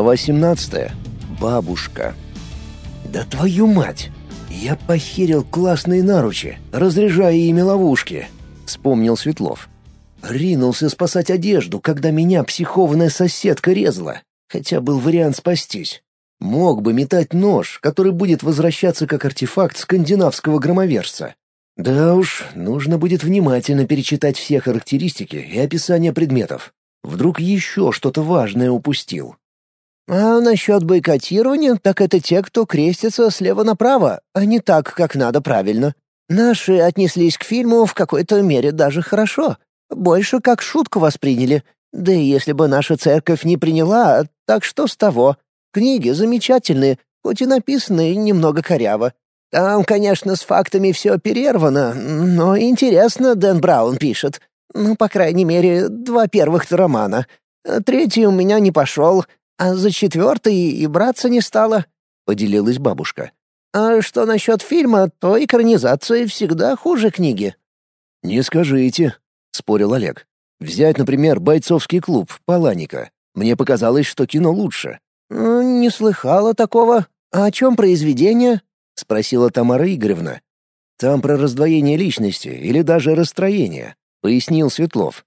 Глава 17. Бабушка. «Да твою мать! Я похерил классные наручи, разряжая ими ловушки!» — вспомнил Светлов. Ринулся спасать одежду, когда меня психованная соседка резала. Хотя был вариант спастись. Мог бы метать нож, который будет возвращаться как артефакт скандинавского громовержца. Да уж, нужно будет внимательно перечитать все характеристики и описание предметов. Вдруг еще что-то важное упустил. А насчет бойкотирования, так это те, кто крестится слева направо, а не так, как надо правильно. Наши отнеслись к фильму в какой-то мере даже хорошо. Больше как шутку восприняли. Да и если бы наша церковь не приняла, так что с того? Книги замечательные, хоть и написаны немного коряво. Там, конечно, с фактами все перервано, но интересно Дэн Браун пишет. Ну, по крайней мере, два первых романа. Третий у меня не пошел, а за четвертый и браться не стало», — поделилась бабушка. «А что насчет фильма, то экранизация всегда хуже книги». «Не скажите», — спорил Олег. «Взять, например, бойцовский клуб Паланика. Мне показалось, что кино лучше». «Не слыхала такого. А о чем произведение?» — спросила Тамара Игоревна. «Там про раздвоение личности или даже расстроение», — пояснил Светлов.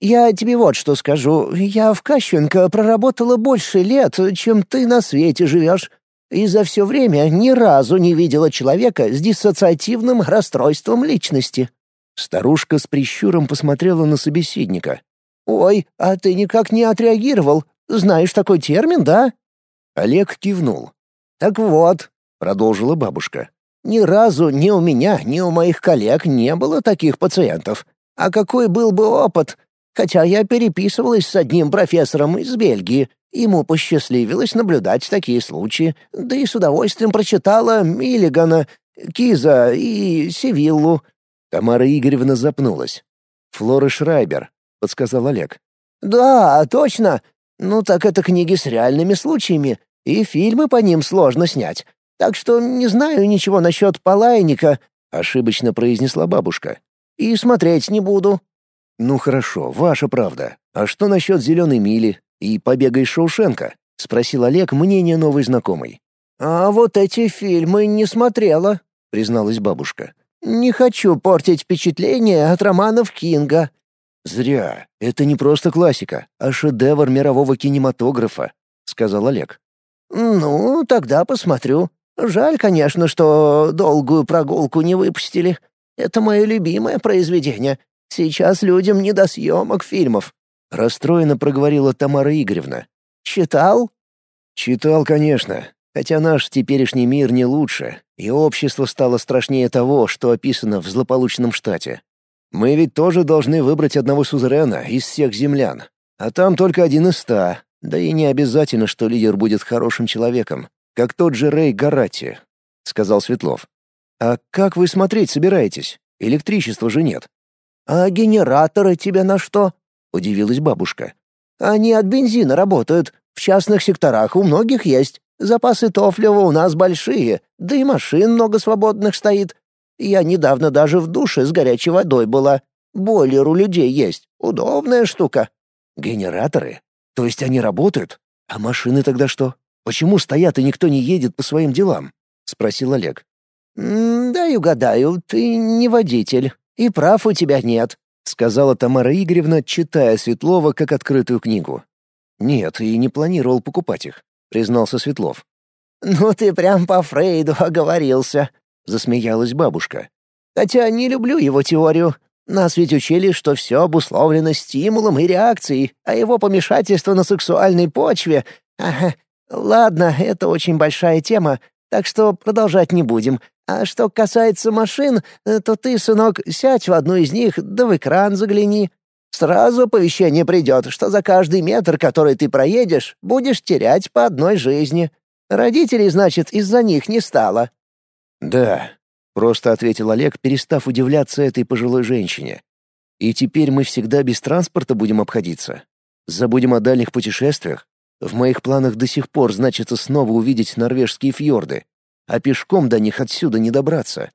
«Я тебе вот что скажу. Я в Кащенко проработала больше лет, чем ты на свете живешь. И за все время ни разу не видела человека с диссоциативным расстройством личности». Старушка с прищуром посмотрела на собеседника. «Ой, а ты никак не отреагировал. Знаешь такой термин, да?» Олег кивнул. «Так вот», — продолжила бабушка, — «ни разу ни у меня, ни у моих коллег не было таких пациентов. А какой был бы опыт, Хотя я переписывалась с одним профессором из Бельгии. Ему посчастливилось наблюдать такие случаи, да и с удовольствием прочитала Миллигана, Киза и Севиллу». Тамара Игоревна запнулась. «Флора Шрайбер», — подсказал Олег. «Да, точно. Ну так это книги с реальными случаями, и фильмы по ним сложно снять. Так что не знаю ничего насчет Палайника», — ошибочно произнесла бабушка. «И смотреть не буду». «Ну хорошо, ваша правда. А что насчет «Зеленой мили» и «Побега из Шоушенка»?» — спросил Олег мнение новой знакомой. «А вот эти фильмы не смотрела», — призналась бабушка. «Не хочу портить впечатление от романов Кинга». «Зря. Это не просто классика, а шедевр мирового кинематографа», — сказал Олег. «Ну, тогда посмотрю. Жаль, конечно, что долгую прогулку не выпустили. Это мое любимое произведение. Сейчас людям не до съемок фильмов», — расстроенно проговорила Тамара Игоревна. «Читал?» «Читал, конечно. Хотя наш теперешний мир не лучше, и общество стало страшнее того, что описано в злополучном штате. Мы ведь тоже должны выбрать одного сузерена из всех землян. А там только один из ста. Да и не обязательно, что лидер будет хорошим человеком, как тот же Рэй Гарати», — сказал Светлов. «А как вы смотреть собираетесь? Электричества же нет». «А генераторы тебе на что?» — удивилась бабушка. «Они от бензина работают. В частных секторах у многих есть. Запасы топлива у нас большие, да и машин много свободных стоит. Я недавно даже в душе с горячей водой была. Бойлер у людей есть. Удобная штука». «Генераторы? То есть они работают? А машины тогда что? Почему стоят и никто не едет по своим делам?» — спросил Олег. «Дай угадаю, ты не водитель. «И прав у тебя нет», — сказала Тамара Игоревна, читая Светлова как открытую книгу. «Нет, и не планировал покупать их», — признался Светлов. «Ну ты прям по Фрейду оговорился», — засмеялась бабушка. «Хотя не люблю его теорию. Нас ведь учили, что все обусловлено стимулом и реакцией, а его помешательство на сексуальной почве... Ага. Ладно, это очень большая тема, так что продолжать не будем. А что касается машин, э, то ты, сынок, сядь в одну из них, да в экран загляни. Сразу оповещение придет, что за каждый метр, который ты проедешь, будешь терять по одной жизни. Родителей, значит, из-за них не стало». «Да», — просто ответил Олег, перестав удивляться этой пожилой женщине. «И теперь мы всегда без транспорта будем обходиться. Забудем о дальних путешествиях. В моих планах до сих пор значится снова увидеть норвежские фьорды, а пешком до них отсюда не добраться.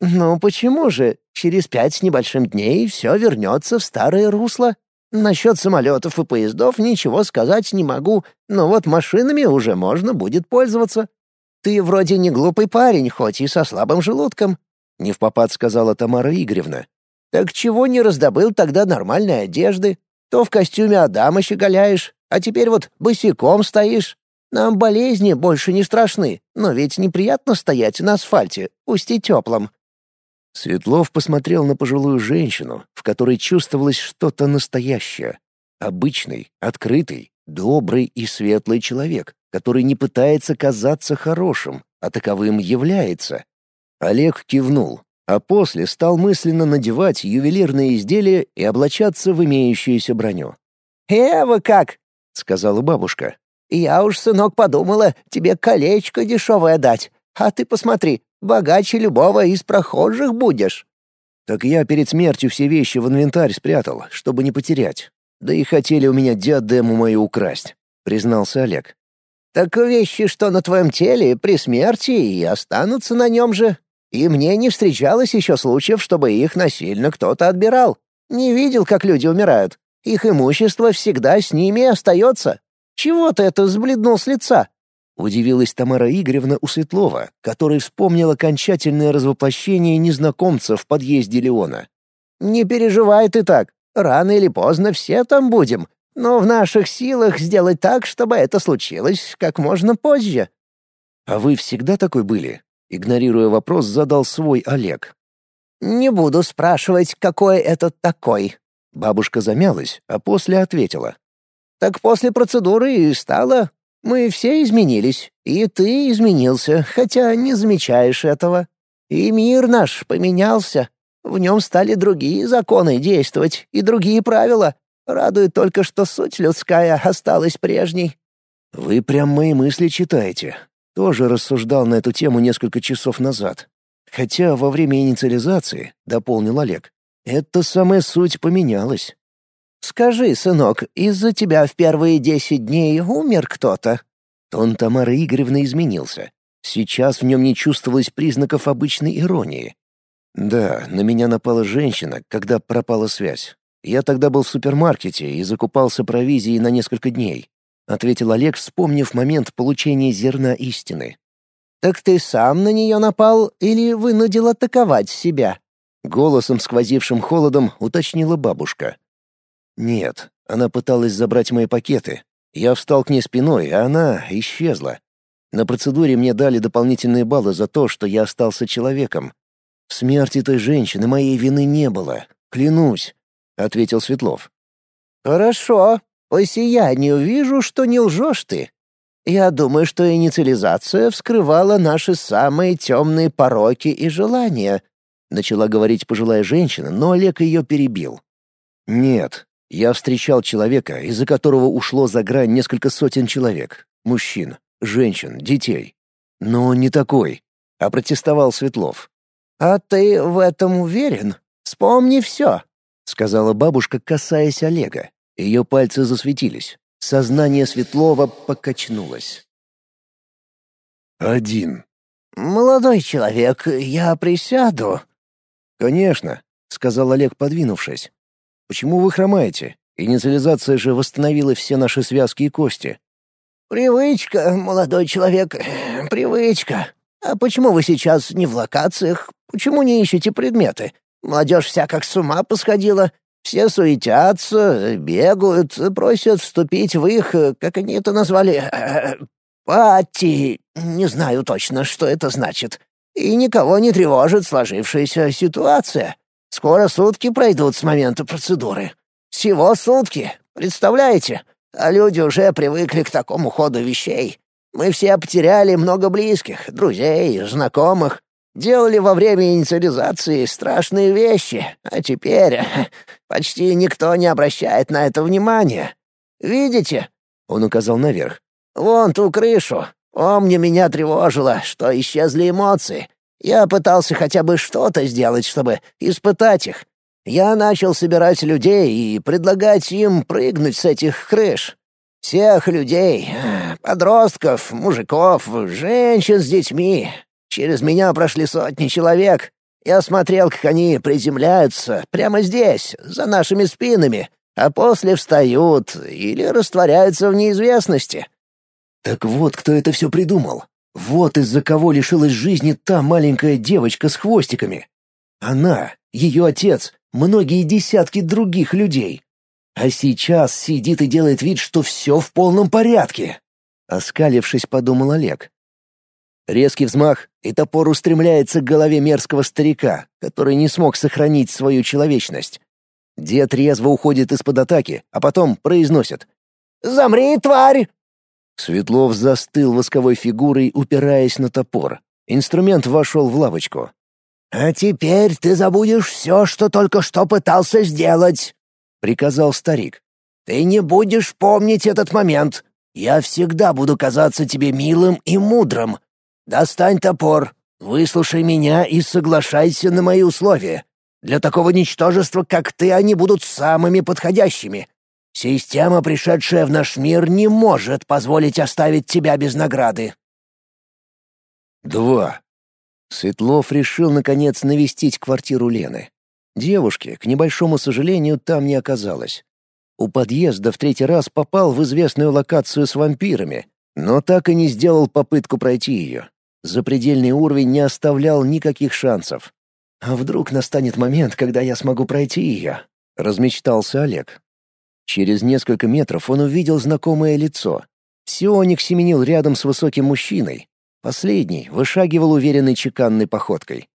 «Ну почему же? Через пять с небольшим дней все вернется в старое русло», Насчет самолетов и поездов ничего сказать не могу, но вот машинами уже можно будет пользоваться. Ты вроде не глупый парень, хоть и со слабым желудком», — не в попад сказала Тамара Игоревна. «Так чего не раздобыл тогда нормальной одежды? То в костюме Адама щеголяешь, а теперь вот босиком стоишь. Нам болезни больше не страшны, но ведь неприятно стоять на асфальте, пусть и теплом». Светлов посмотрел на пожилую женщину, в которой чувствовалось что-то настоящее. Обычный, открытый, добрый и светлый человек, который не пытается казаться хорошим, а таковым является. Олег кивнул, а после стал мысленно надевать ювелирные изделия и облачаться в имеющуюся броню. «Эва как!» — сказала бабушка. «Я уж, сынок, подумала, тебе колечко дешевое дать. А ты посмотри, богаче любого из прохожих будешь». «Так я перед смертью все вещи в инвентарь спрятал, чтобы не потерять. Да и хотели у меня диадему мою украсть», — признался Олег. «Так вещи, что на твоем теле, при смерти и останутся на нем же. И мне не встречалось еще случаев, чтобы их насильно кто-то отбирал. Не видел, как люди умирают. Их имущество всегда с ними остается. Чего ты это сбледнул с лица?» Удивилась Тамара Игоревна у Светлова, который вспомнил окончательное развоплощение незнакомца в подъезде Леона. «Не переживай ты так. Рано или поздно все там будем. Но в наших силах сделать так, чтобы это случилось как можно позже». «А вы всегда такой были?» Игнорируя вопрос, задал свой Олег. «Не буду спрашивать, какой это такой». Бабушка замялась, а после ответила. «Так после процедуры и стало. Мы все изменились, и ты изменился, хотя не замечаешь этого. И мир наш поменялся. В нем стали другие законы действовать и другие правила. Радует только, что суть людская осталась прежней». «Вы прям мои мысли читаете». Тоже рассуждал на эту тему несколько часов назад. Хотя во время инициализации, — дополнил Олег, — эта самая суть поменялась. «Скажи, сынок, из-за тебя в первые десять дней умер кто-то?» Тон Тамары Игоревны изменился. Сейчас в нем не чувствовалось признаков обычной иронии. Да, на меня напала женщина, когда пропала связь. Я тогда был в супермаркете и закупался провизией на несколько дней, ответил Олег, вспомнив момент получения зерна истины. Так ты сам на нее напал или вынудил атаковать себя? Голосом, сквозившим холодом, уточнила бабушка. Нет, она пыталась забрать мои пакеты. Я встал к ней спиной, а она исчезла. На процедуре мне дали дополнительные баллы за то, что я остался человеком. В смерти той женщины моей вины не было, клянусь, ответил Светлов. Хорошо, по сиянию вижу, что не лжешь ты. Я думаю, что инициализация вскрывала наши самые темные пороки и желания, начала говорить пожилая женщина, но Олег ее перебил. Нет, я встречал человека, из-за которого ушло за грань несколько сотен человек. Мужчин, женщин, детей. Но не такой. А протестовал Светлов. «А ты в этом уверен? Вспомни все», — сказала бабушка, касаясь Олега. Ее пальцы засветились. Сознание Светлова покачнулось. Один. «Молодой человек, я присяду». «Конечно», — сказал Олег, подвинувшись. Почему вы хромаете? Инициализация же восстановила все наши связки и кости. Привычка, молодой человек, привычка. А почему вы сейчас не в локациях? Почему не ищете предметы? Молодежь вся как с ума посходила. Все суетятся, бегают, просят вступить в их, как они это назвали, пати. Не знаю точно, что это значит. И никого не тревожит сложившаяся ситуация. Скоро сутки пройдут с момента процедуры. Всего сутки, представляете? А люди уже привыкли к такому ходу вещей. Мы все потеряли много близких, друзей, знакомых. Делали во время инициализации страшные вещи, а теперь почти никто не обращает на это внимания. Видите?» Он указал наверх. «Вон ту крышу. Помню, меня тревожило, что исчезли эмоции. Я пытался хотя бы что-то сделать, чтобы испытать их. Я начал собирать людей и предлагать им прыгнуть с этих крыш. Всех людей, подростков, мужиков, женщин с детьми. Через меня прошли сотни человек. Я смотрел, как они приземляются прямо здесь, за нашими спинами, а после встают или растворяются в неизвестности. Так вот, кто это все придумал. Вот из-за кого лишилась жизни та маленькая девочка с хвостиками. Она, ее отец, многие десятки других людей. А сейчас сидит и делает вид, что все в полном порядке. Оскалившись, подумал Олег. Резкий взмах, и топор устремляется к голове мерзкого старика, который не смог сохранить свою человечность. Дед резво уходит из-под атаки, а потом произносит «Замри, тварь!» Светлов застыл восковой фигурой, упираясь на топор. Инструмент вошел в лавочку. «А теперь ты забудешь все, что только что пытался сделать», — приказал старик. «Ты не будешь помнить этот момент. Я всегда буду казаться тебе милым и мудрым, Достань топор, выслушай меня и соглашайся на мои условия. Для такого ничтожества, как ты, они будут самыми подходящими. Система, пришедшая в наш мир, не может позволить оставить тебя без награды. Два. Светлов решил, наконец, навестить квартиру Лены. Девушки, к небольшому сожалению, там не оказалось. У подъезда в третий раз попал в известную локацию с вампирами, но так и не сделал попытку пройти ее. Запредельный уровень не оставлял никаких шансов. «А вдруг настанет момент, когда я смогу пройти ее?» — размечтался Олег. Через несколько метров он увидел знакомое лицо. Сионик семенил рядом с высоким мужчиной. Последний вышагивал уверенной чеканной походкой.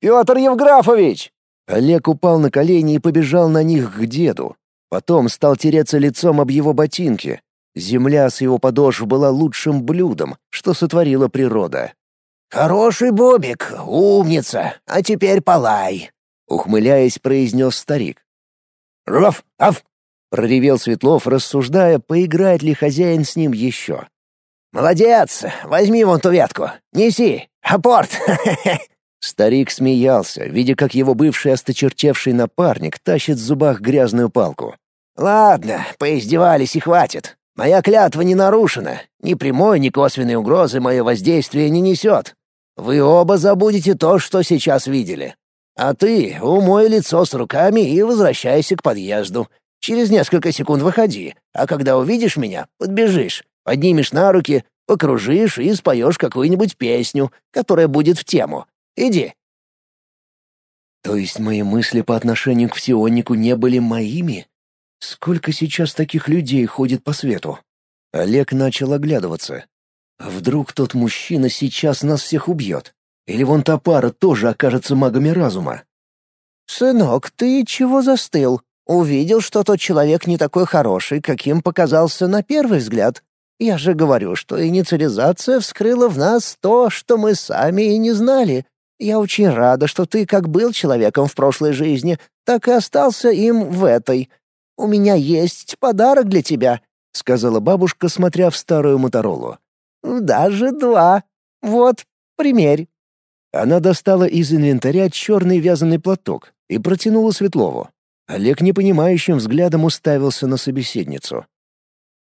«Петр Евграфович!» Олег упал на колени и побежал на них к деду. Потом стал тереться лицом об его ботинки. Земля с его подошв была лучшим блюдом, что сотворила природа. «Хороший Бобик, умница, а теперь полай», — ухмыляясь, произнес старик. «Раф, аф!» — проревел Светлов, рассуждая, поиграет ли хозяин с ним еще. «Молодец! Возьми вон ту ветку! Неси! Апорт!» Старик смеялся, видя, как его бывший осточертевший напарник тащит в зубах грязную палку. «Ладно, поиздевались и хватит. Моя клятва не нарушена. Ни прямой, ни косвенной угрозы мое воздействие не несет. Вы оба забудете то, что сейчас видели. А ты умой лицо с руками и возвращайся к подъезду. Через несколько секунд выходи, а когда увидишь меня, подбежишь, поднимешь на руки, покружишь и споешь какую-нибудь песню, которая будет в тему. Иди». То есть мои мысли по отношению к Всеоннику не были моими? Сколько сейчас таких людей ходит по свету? Олег начал оглядываться. А вдруг тот мужчина сейчас нас всех убьет? Или вон та пара тоже окажется магами разума? «Сынок, ты чего застыл? Увидел, что тот человек не такой хороший, каким показался на первый взгляд. Я же говорю, что инициализация вскрыла в нас то, что мы сами и не знали. Я очень рада, что ты как был человеком в прошлой жизни, так и остался им в этой. У меня есть подарок для тебя», — сказала бабушка, смотря в старую Моторолу. Даже два. Вот, примерь». Она достала из инвентаря черный вязаный платок и протянула Светлову. Олег непонимающим взглядом уставился на собеседницу.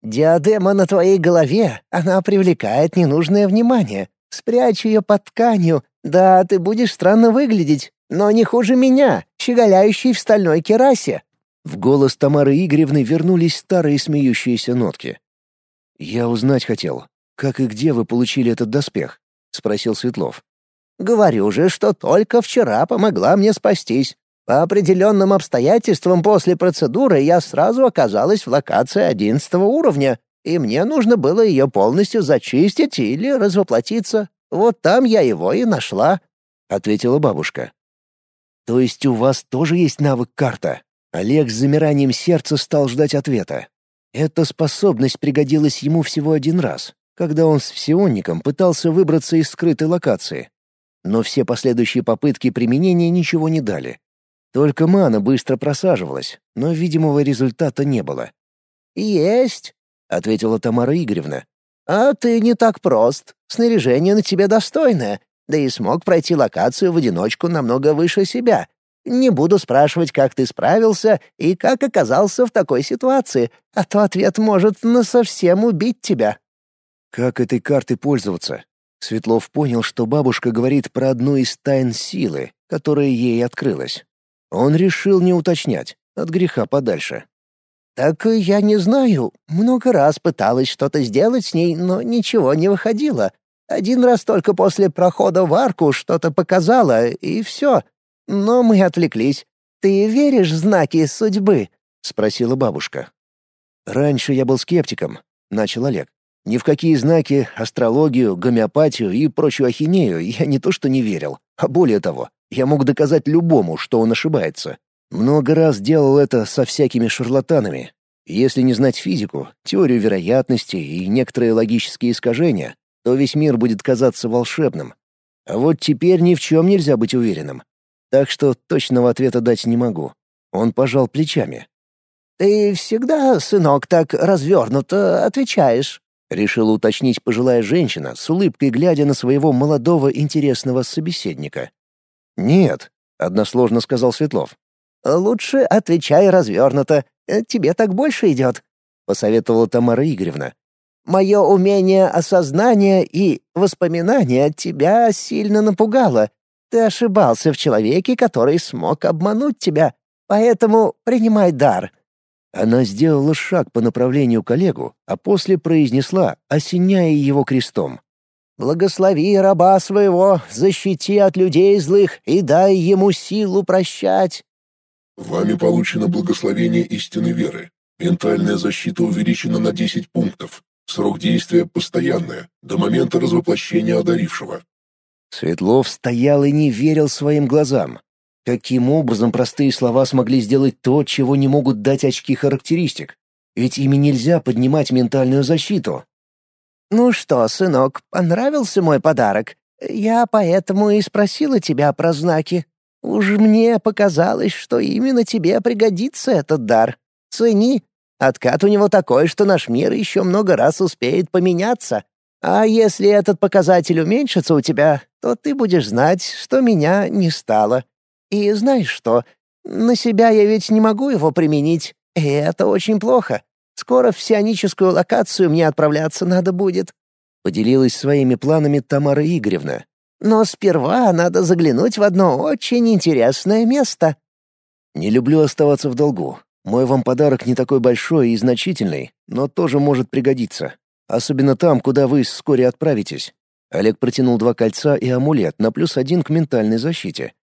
«Диадема на твоей голове, она привлекает ненужное внимание. Спрячь ее под тканью. Да, ты будешь странно выглядеть, но не хуже меня, щеголяющий в стальной керасе». В голос Тамары Игоревны вернулись старые смеющиеся нотки. «Я узнать хотел, «Как и где вы получили этот доспех?» — спросил Светлов. «Говорю же, что только вчера помогла мне спастись. По определенным обстоятельствам после процедуры я сразу оказалась в локации одиннадцатого уровня, и мне нужно было ее полностью зачистить или развоплотиться. Вот там я его и нашла», — ответила бабушка. «То есть у вас тоже есть навык карта?» Олег с замиранием сердца стал ждать ответа. Эта способность пригодилась ему всего один раз, когда он с псионником пытался выбраться из скрытой локации. Но все последующие попытки применения ничего не дали. Только мана быстро просаживалась, но видимого результата не было. «Есть», — ответила Тамара Игоревна. «А ты не так прост. Снаряжение на тебе достойное, да и смог пройти локацию в одиночку намного выше себя. Не буду спрашивать, как ты справился и как оказался в такой ситуации, а то ответ может насовсем убить тебя». Как этой картой пользоваться? Светлов понял, что бабушка говорит про одну из тайн силы, которая ей открылась. Он решил не уточнять, от греха подальше. «Так я не знаю. Много раз пыталась что-то сделать с ней, но ничего не выходило. Один раз только после прохода в арку что-то показала, и все. Но мы отвлеклись. Ты веришь в знаки судьбы?» — спросила бабушка. «Раньше я был скептиком», — начал Олег. «Ни в какие знаки, астрологию, гомеопатию и прочую ахинею я не то что не верил, а более того, я мог доказать любому, что он ошибается. Много раз делал это со всякими шарлатанами. Если не знать физику, теорию вероятности и некоторые логические искажения, то весь мир будет казаться волшебным. А вот теперь ни в чем нельзя быть уверенным. Так что точного ответа дать не могу. Он пожал плечами. «Ты всегда, сынок, так развернуто отвечаешь», — решила уточнить пожилая женщина, с улыбкой глядя на своего молодого интересного собеседника. «Нет», — односложно сказал Светлов. «Лучше отвечай развернуто. Тебе так больше идет», — посоветовала Тамара Игоревна. Мое умение осознания и воспоминания тебя сильно напугало. Ты ошибался в человеке, который смог обмануть тебя, поэтому принимай дар». Она сделала шаг по направлению к Олегу, а после произнесла, осеняя его крестом. «Благослови раба своего, защити от людей злых и дай ему силу прощать». Вами получено благословение истины веры. Ментальная защита увеличена на 10 пунктов. Срок действия постоянное, до момента развоплощения одарившего. Светлов стоял и не верил своим глазам. Каким образом простые слова смогли сделать то, чего не могут дать очки характеристик? Ведь ими нельзя поднимать ментальную защиту. «Ну что, сынок, понравился мой подарок? Я поэтому и спросила тебя про знаки. Уж мне показалось, что именно тебе пригодится этот дар. Цени, Откат у него такой, что наш мир еще много раз успеет поменяться. А если этот показатель уменьшится у тебя, то ты будешь знать, что меня не стало. И знаешь что? На себя я ведь не могу его применить, и это очень плохо. Скоро в сионическую локацию мне отправляться надо будет». Поделилась своими планами Тамара Игоревна. «Но сперва надо заглянуть в одно очень интересное место». «Не люблю оставаться в долгу. Мой вам подарок не такой большой и значительный, но тоже может пригодиться. Особенно там, куда вы вскоре отправитесь. Олег протянул два кольца и амулет на плюс один к ментальной защите.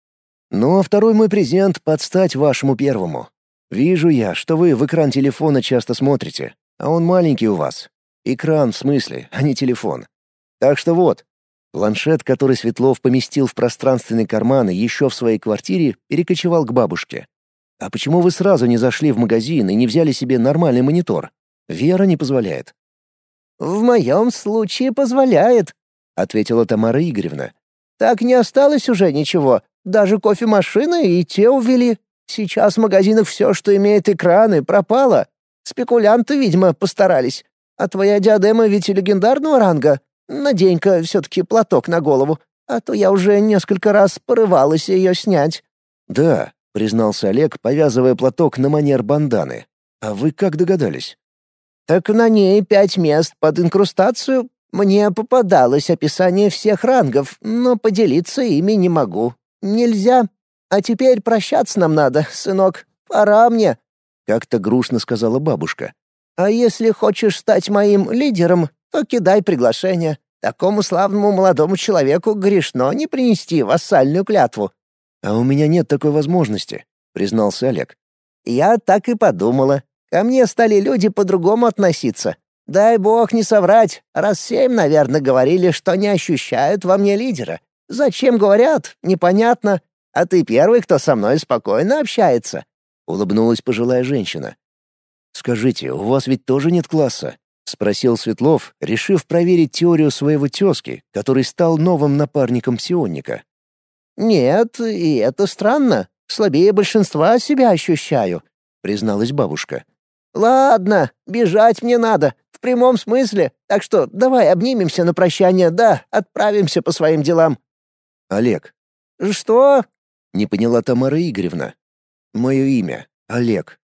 Ну а второй мой презент подстать вашему первому. Вижу я, что вы в экран телефона часто смотрите, а он маленький у вас. Экран в смысле, а не телефон. Так что вот, планшет, который Светлов поместил в пространственный карман еще в своей квартире, перекочевал к бабушке. А почему вы сразу не зашли в магазин и не взяли себе нормальный монитор? Вера не позволяет. В моем случае позволяет, ответила Тамара Игоревна. Так не осталось уже ничего. Даже кофемашины и те увели. Сейчас в магазинах все, что имеет экраны, пропало. Спекулянты, видимо, постарались. А твоя диадема ведь легендарного ранга. Надень-ка все-таки платок на голову, а то я уже несколько раз порывалась ее снять. Да, признался Олег, повязывая платок на манер банданы. А вы как догадались? Так на ней пять мест под инкрустацию. Мне попадалось описание всех рангов, но поделиться ими не могу. Нельзя. А теперь прощаться нам надо, сынок. Пора мне. Как-то грустно сказала бабушка. А если хочешь стать моим лидером, то кидай приглашение. Такому славному молодому человеку грешно не принести вассальную клятву. «А у меня нет такой возможности», — признался Олег. «Я так и подумала. Ко мне стали люди по-другому относиться. Дай бог не соврать, раз семь, наверное, говорили, что не ощущают во мне лидера. Зачем говорят, непонятно. А ты первый, кто со мной спокойно общается», — улыбнулась пожилая женщина. «Скажите, у вас ведь тоже нет класса?» — спросил Светлов, решив проверить теорию своего тезки, который стал новым напарником псионника. «Нет, и это странно. Слабее большинства себя ощущаю», — призналась бабушка. «Ладно, бежать мне надо, в прямом смысле, так что давай обнимемся на прощание, да, отправимся по своим делам». «Олег». «Что?» — не поняла Тамара Игоревна. «Мое имя — Олег.